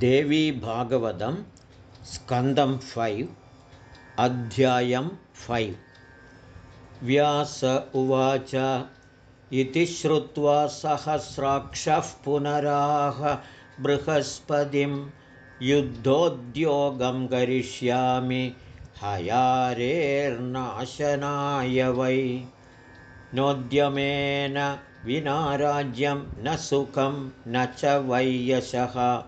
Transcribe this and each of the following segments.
देवी भागवतं स्कन्दं फैव् अध्यायं फैव्। व्यास उवाच इति श्रुत्वा सहस्राक्षः पुनराह बृहस्पतिं युद्धोद्योगं करिष्यामि हयारेर्नाशनाय वै। नोद्यमेन विना राज्यं न सुखं न च वैयशः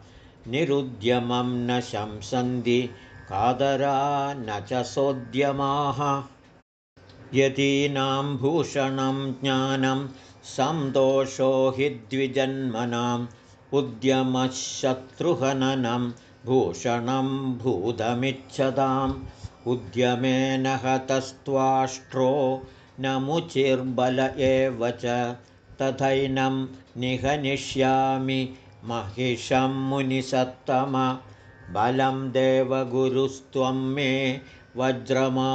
निरुद्यमं न शंसन्ति कादरा न च सोद्यमाः। यतीनां भूषणं ज्ञानं सन्तोषो हि द्विजन्मनाम्। उद्यमः शत्रुहननं भूषणं भूतमिच्छताम्। उद्यमेन हतस्त्वाष्ट्रो न मुचिर्बल एव च। तथैनं निहनिष्यामि महिषं मुनिसत्तम बलं देवगुरुस्त्वं मे वज्रमायुधमुत्तमं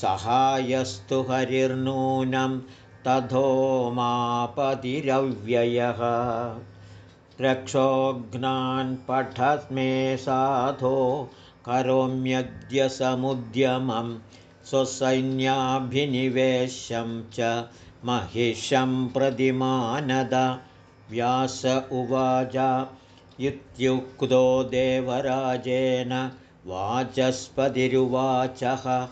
सहायस्तु हरिर्नूनं तथोमापतिरव्ययः रक्षोघ्नान् पठस्मे साधो करोम्यद्य समुद्यमं स्वसैन्याभिनिवेशं च महिषं प्रतिमानद व्यास उवाच। इत्युक्तो देवराजेन वाचस्पतिरुवाचः।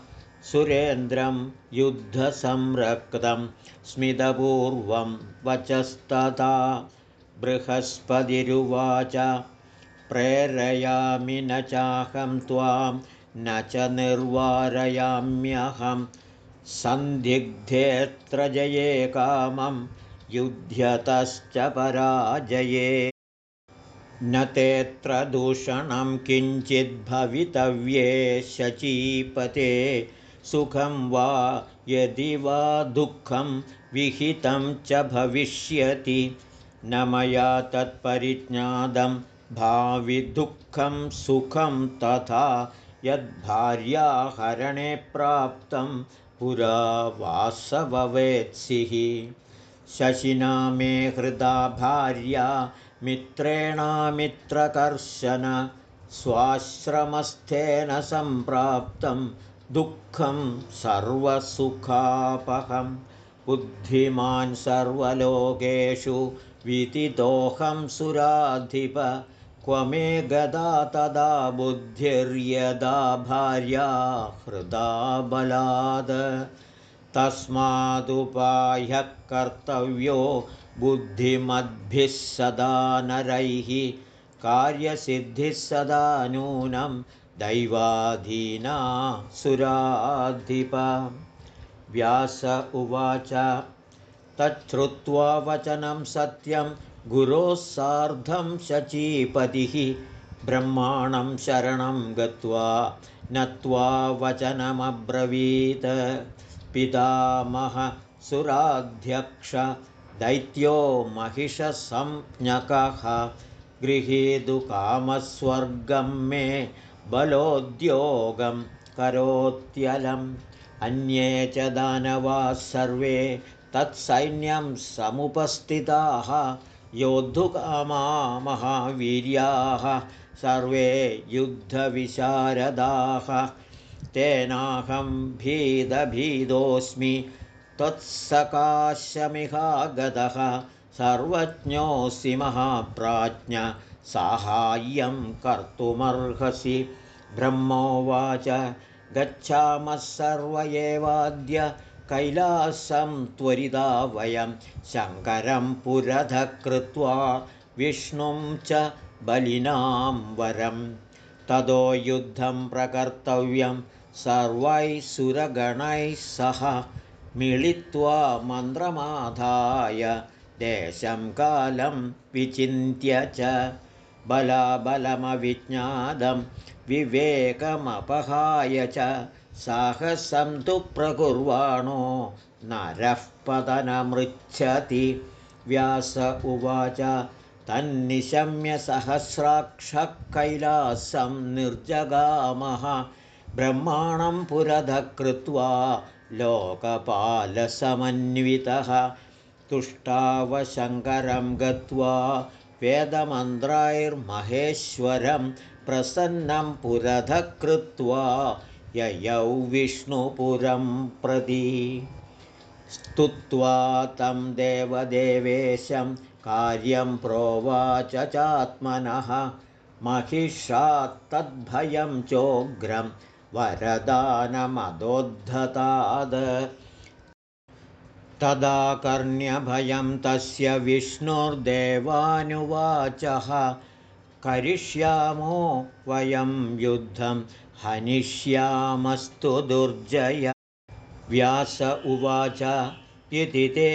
सुरेन्द्रं युद्धसंरक्तं स्मितपूर्वं वचस्तथा। बृहस्पतिरुवाच। प्रेरयामि न चाहं त्वां न च निर्वारयाम्यहं। सन्दिग्धेऽत्र जये कामं युध्यतश्च पराजये। न तेऽत्र दूषणं किञ्चिद्भवितव्ये शचीपते। सुखं वा यदि वा दुःखं विहितं च भविष्यति। न मया तत्परिज्ञातं भाविदुःखं सुखं तथा यद्भार्याहरणे प्राप्तं। पुरा वासभवेत्सिः शशिना मे हृदा भार्या मित्रेणामित्रकर्शन स्वाश्रमस्थेन सम्प्राप्तं दुःखं सर्वसुखापहं। बुद्धिमान् सर्वलोकेषु विदितोऽहं सुराधिप क्व मे गदा तदा बुद्धिर्यदा भार्या हृदा बलाद तस्मादुपाह्यः कर्तव्यो बुद्धिमद्भिः सदा नरैः कार्यसिद्धिः सदा नूनं दैवाधीना सुराधिप। व्यास उवाच तच्छ्रुत्वा वचनं सत्यं गुरोः सार्धं शचीपतिः ब्रह्माणं शरणं गत्वा नत्वा वचनमब्रवीत् पितामह सुराध्यक्ष दैत्यो महिषसंज्ञकः गृहीतुकामस्वर्गं मे बलोद्योगं करोत्यलम्। अन्ये च दानवाः सर्वे तत्सैन्यं समुपस्थिताः। योद्धुकामा महावीर्याः सर्वे युद्धविशारदाः तेनाहं भीदभीदोऽस्मि त्वत्सकाशमिहागतः सर्वज्ञोऽसि महाप्राज्ञ साहाय्यं कर्तुमर्हसि ब्रह्मोवाच गच्छामः सर्व एवाद्य कैलासं त्वरिता वयं शङ्करं पुरधः कृत्वा विष्णुं च बलिनां वरम् ततो युद्धं प्रकर्तव्यं। सर्वैः सुरगणैः सह मिलित्वा मन्त्रमाधाय देशं कालं विचिन्त्य च बलाबलमविज्ञातं विवेकमपहाय च साहसं तु प्रकुर्वाणो नरः पतनमृच्छति। व्यास उवाच तन्निशम्य सहस्राक्षः कैलासं निर्जगामः ब्रह्माणं पुरधः कृत्वा लोकपालसमन्वितः। तुष्टावशङ्करं गत्वा वेदमन्त्राैर्महेश्वरं प्रसन्नं पुरधः कृत्वा ययौ विष्णुपुरं प्रति स्तुत्वा तं देवदेवेशं कार्यं प्रोवाच चात्मनः। महिषात्तद्भयं चोग्रं वरदानमदोद्धताद। तदा कर्ण्यभयं तस्य विष्णुर्देवानुवाचः। करिष्यामो वयं युद्धं हनिष्यामस्तु दुर्जय। व्यास उवाच इति ते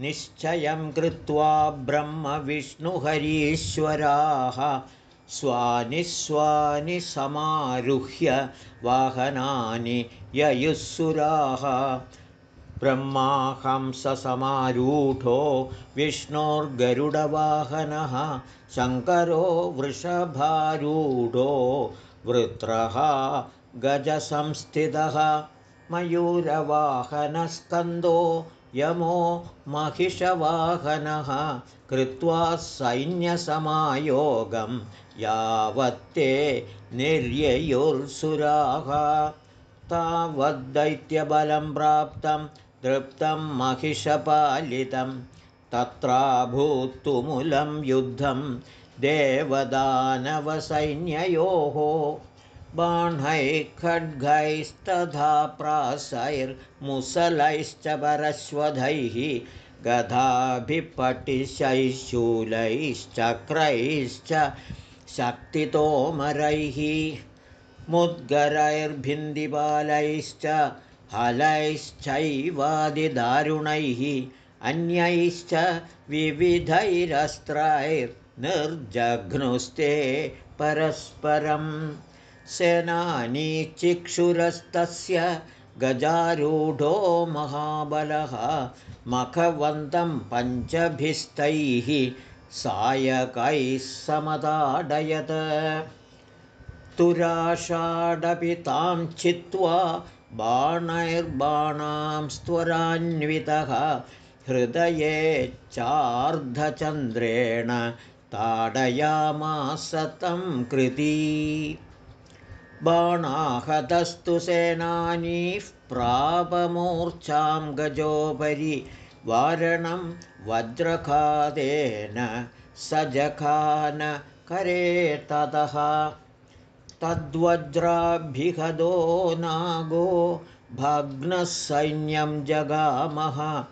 निश्चयं कृत्वा ब्रह्मविष्णुहरीश्वराः स्वानि स्वानि समारुह्य वाहनानि ययुःसुराः। ब्रह्माहंससमारूढो विष्णोर्गरुडवाहनः शङ्करो वृषभारूढो वृत्रः गजसंस्थितः मयूरवाहनस्कन्दो यमो महिषवाहनः कृत्वा सैन्यसमायोगं यावत्ते निर्ययुर्सुराः। तावद्दैत्यबलं प्राप्तं तृप्तं महिषपालितं तत्राभूत्तुमुलं युद्धं देवदानवसैन्ययोः बाणैः खड्गैस्तथा प्रासैर्मुसलैश्च परश्वधैः गधाभिपटिशैः शूलैश्चक्रैश्च शक्तितोमरैः मुद्गरैर्भिन्दिबालैश्च हलैश्चैवादिदारुणैः अन्यैश्च विविधैरस्त्रैर्निर्जघ्नुस्ते सेनानीचिक्षुरस्तस्य गजारूढो महाबलः मखवन्तं पञ्चभिस्तैः सायकैः समताडयत् तुराषाडपि तां चित्वा बाणैर्बाणां स्वरान्वितः हृदये चार्धचन्द्रेण ताडयामास तं कृती बाणाहतस्तु सेनानीः प्रापमूर्च्छां गजोपरि वारणं वज्रखादेन स जखान करे ततः। तद्वज्राभिहदो नागो भग्नः सैन्यं जगामः।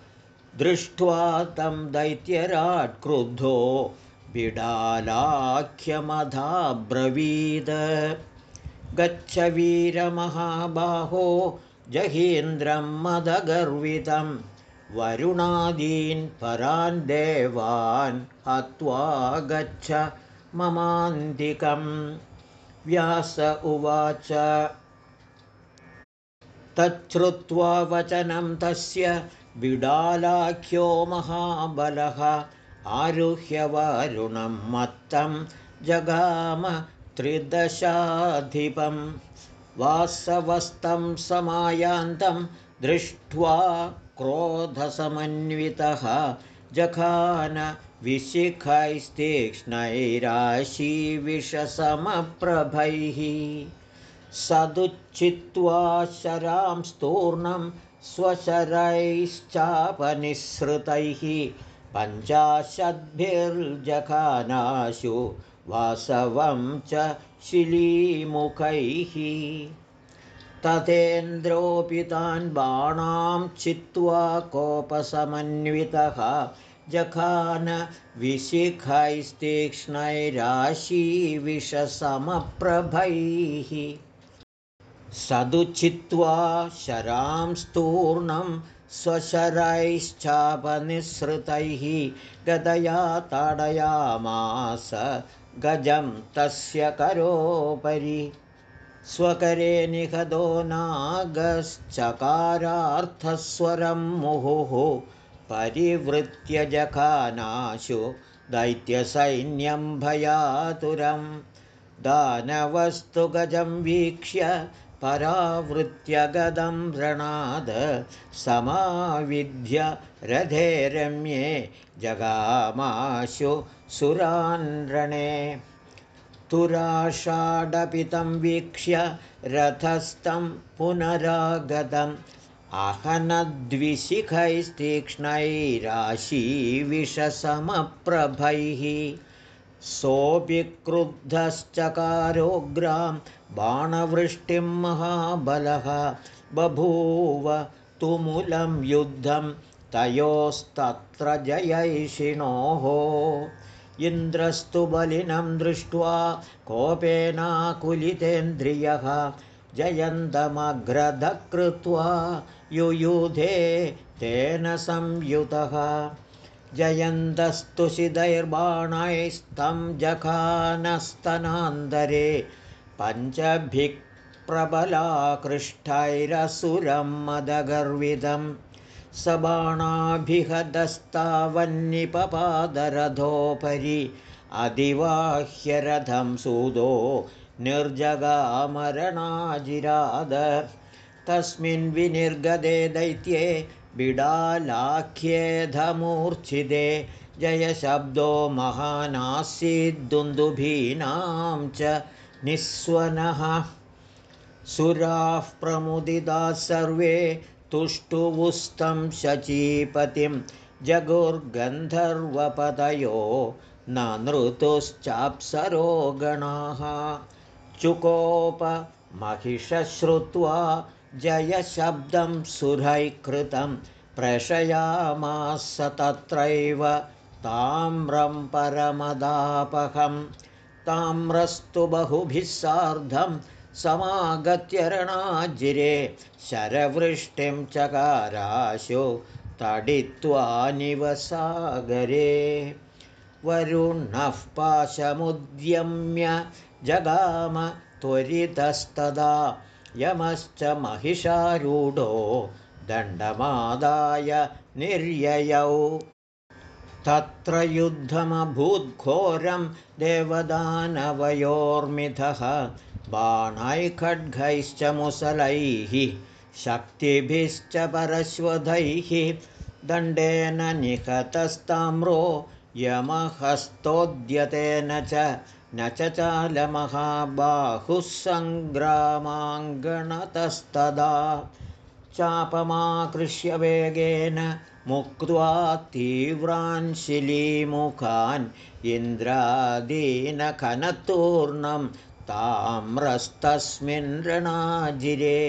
दृष्ट्वा तं दैत्यराट् क्रुद्धो बिडालाख्यमधाब्रवीद गच्छ वीरमहाबाहो जहीन्द्रं मदगर्वितं। वरुणादीन् परान् देवान् हत्वा गच्छ ममान्तिकम् व्यास उवाच। तच्छ्रुत्वा वचनं तस्य बिडालाख्यो महाबलः। आरुह्यवारुणं मत्तं जगाम त्रिदशाधिपं वासवस्तं समायान्तं दृष्ट्वा क्रोधसमन्वितः जखान विशिखैस्तीक्ष्णैराशीविषसमप्रभैः सदुच्चित्वा शरां स्तूर्णं स्वशरैश्चापनिःसृतैः पञ्चाशद्भिर्जखानाशु वासवं च शिलीमुखैः। तथेन्द्रोऽपि तान् बाणां चित्वा कोपसमन्वितः। जखान विशिखैस्तीक्ष्णैराशीविषसमप्रभैः। सदुचित्वा शरां स्तूर्णं स्वशरैश्चापनिःसृतैः। गदया ताडयामास गजं तस्य करोपरि स्वकरे निहदो नागश्चकारार्थस्वरं मुहुः परिवृत्य जखानाशु दैत्यसैन्यं भयातुरं दानवस्तु गजं वीक्ष्य परावृत्यगदं रणाद समाविध्य रथे रम्ये जगामाशु सुरान्रणे। तुराषाडपितं वीक्ष्य रथस्थं पुनरागतम्। अहनद्विशिखैस्तीक्ष्णैराशीविषसमप्रभैः सोऽपि क्रुद्धश्चकारोग्रां बाणवृष्टिं महाबलः बभूव तुमुलं युद्धं तयोस्तत्र जयैषिणोः इन्द्रस्तु बलिनं दृष्ट्वा कोपेनाकुलितेन्द्रियः जयन्तमग्रधकृत्वा युयुधे तेन संयुतः जखानस्तनान्तरे पञ्चभिः प्रबलाकृष्टैरसुरं मदगर्वितं स बाणाभिहदस्तावन्निपपादरथोपरि अधिवाह्यरथं सुदो निर्जगामरणाजिराद। तस्मिन् विनिर्गते दैत्ये बिडालाख्येधमूर्च्छिदे जयशब्दो महानासीद्दुन्दुभीनां च निःस्वनः। सुराः प्रमुदिताः सर्वे तुष्टुवुस्तं शचीपतिं जगुर्गन्धर्वपदयो न नृतुश्चाप्सरो गणाः। चुकोपमहिषश्रुत्वा जयशब्दं सुरैकृतं प्रशयामास तत्रैव ताम्रं परमदापहं ताम्रस्तु बहुभिः सार्धं समागत्य रणाजिरे शरवृष्टिं चकाराशु तडित्वा निवसागरे। वरुणः पाशमुद्यम्य जगाम त्वरितस्तदा यमश्च महिषारूढो दण्डमादाय निर्ययौ। तत्र युद्धमभूद्घोरं देवदानवयोर्मिथः बाणैखड्गैश्च मुसलैः शक्तिभिश्च परश्वधैः। दण्डेन निहतस्ताम्रो यमहस्तोद्यतेन च न च चालमहाबाहुः सङ्ग्रामाङ्गणतस्तदा चापमाकृष्य वेगेन मुक्त्वा तीव्रान् शिलीमुखान् इन्द्रादीनखनतूर्णं ताम्रस्तस्मिन् रणाजिरे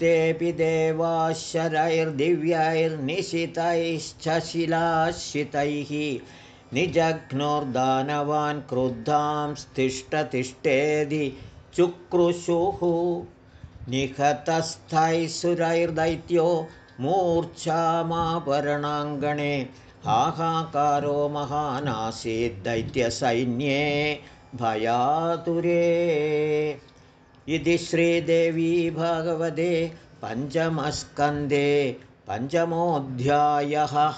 तेऽपि देवाशरैर्दिव्यैर्निशितैश्च शिलाशितैः निजघ्नोर्दानवान् क्रुद्धां स्तिष्ठतिष्ठेदि चुक्रुषुः। निहतस्थैः सुरैर्दैत्यो मूर्च्छामापरणाङ्गणे हाहाकारो महानासीद्दैत्यसैन्ये भयातुरे। इति श्रीदेवी भगवते पञ्चमस्कन्धे पञ्चमोऽध्यायः